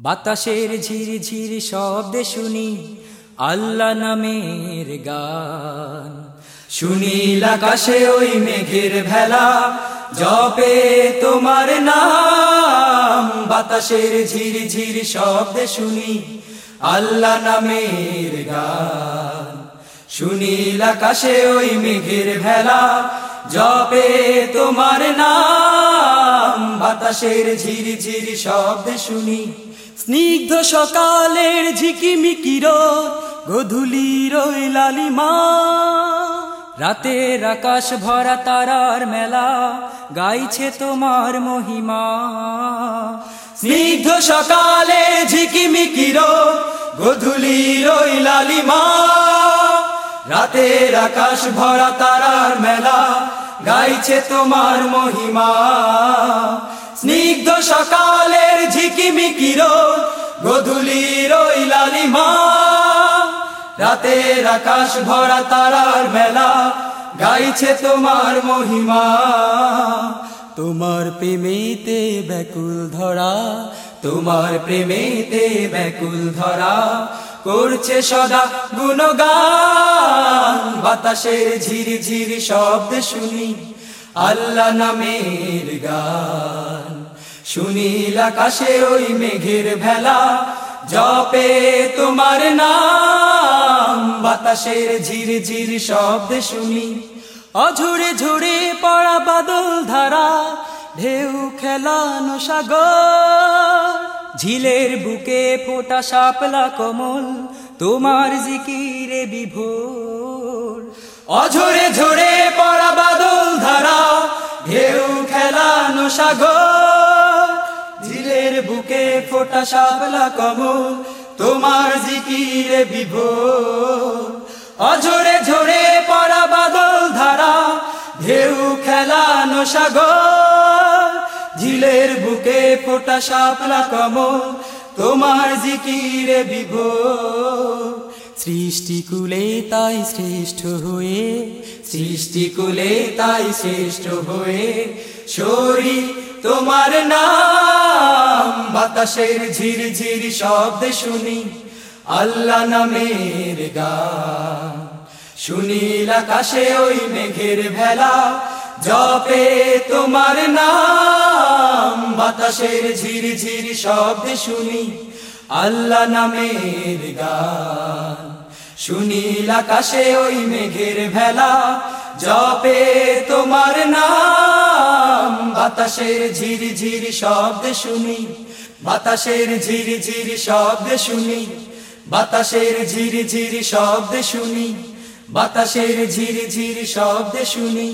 বাতাসের ঝিরি ঝিরি শব্দে শুনি আল্লাহ নামের গান। সুনীল আকাশে ওই মেঘের ভেলা, জপে তোমার নাম। বাতাসের ঝিরি ঝিরি শব্দে শুনি আল্লাহ নামের গান। সুনীল আকাশে ওই মেঘের ভেলা, জপে তোমার নাম। বাতাসের ঝিরি ঝিরি শব্দে শুনি। স্নিগ্ধ সকালের ঝিকিমিকির গধুলির ওই লালিমা রাতের আকাশ ভরা তারার মেলা, গাইছে তোমার মহিমা। স্নিগ্ধ সকালে ঝিকিমিকির গধুলির ওই লালিমা রাতের আকাশ ভরা তারার মেলা গাইছে তোমার মহিমা। স্নিগ্ধ সকালের ঝিকিমিকির গধুলির ওই লালিমা। রাতের আকাশ ভরা তারার মেলা, গাইছে তোমার মহিমা। তোমার প্রেমেতে ব্যাকুল ধরা, তোমার প্রেমেতে ব্যাকুল ধরা করছে সদা গুণগান। বাতাসের ঝিরি ঝিরি শব্দ শুনি আল্লাহ নামের গান। শুনিল আকাশে ওই মেঘের ভেলা জপে তোমার নাম। বাতাসের ঝিরি ঝিরি শব্দ শুনি অঝুরে ঝুড়ে পড়া বাদল ধারা, ঢেউ খেলানো সাগর। ঝিলের বুকে ফোটা সাপলা কমল, তোমার জিকিরে বিভোর। অঝরে ঝরে পড়া বাদল ধারা, ঢেউ খেলানো সাগর। ঝিলের বুকে ফোটা সাপলা কমল, তোমার জিকিরে বিভোর। অঝরে ঝরে পড়া বাদল ধারা, ঢেউ খেলানো সাগর। বুকে ফোটা শাপলা কমল, তোমার জিকিরে বিভোর। সৃষ্টিকুলে তাই শ্রেষ্ঠ হয়ে সৃষ্টিকুলে তাই শ্রেষ্ঠ হয়ে সরি তোমার নাম, বাতাসের ঝির ঝির শব্দ শুনি আল্লাহ নামের গান। শুনিল আকাশে ওই মেঘের ভেলা, জপে তোমার নাম। বাতাসের ঝির ঝির শব্দ শুনি আল্লাহ নামের গান। শুনিল আকাশে ওই মেঘের ভেলা জপে তোমার নাম। বাতাসের ঝিরি ঝিরি শব্দ শুনি, বাতাসের ঝিরি ঝিরি শব্দ শুনি, বাতাসের ঝিরি ঝিরি শব্দ শুনি, বাতাসের ঝিরি ঝিরি শব্দ শুনি।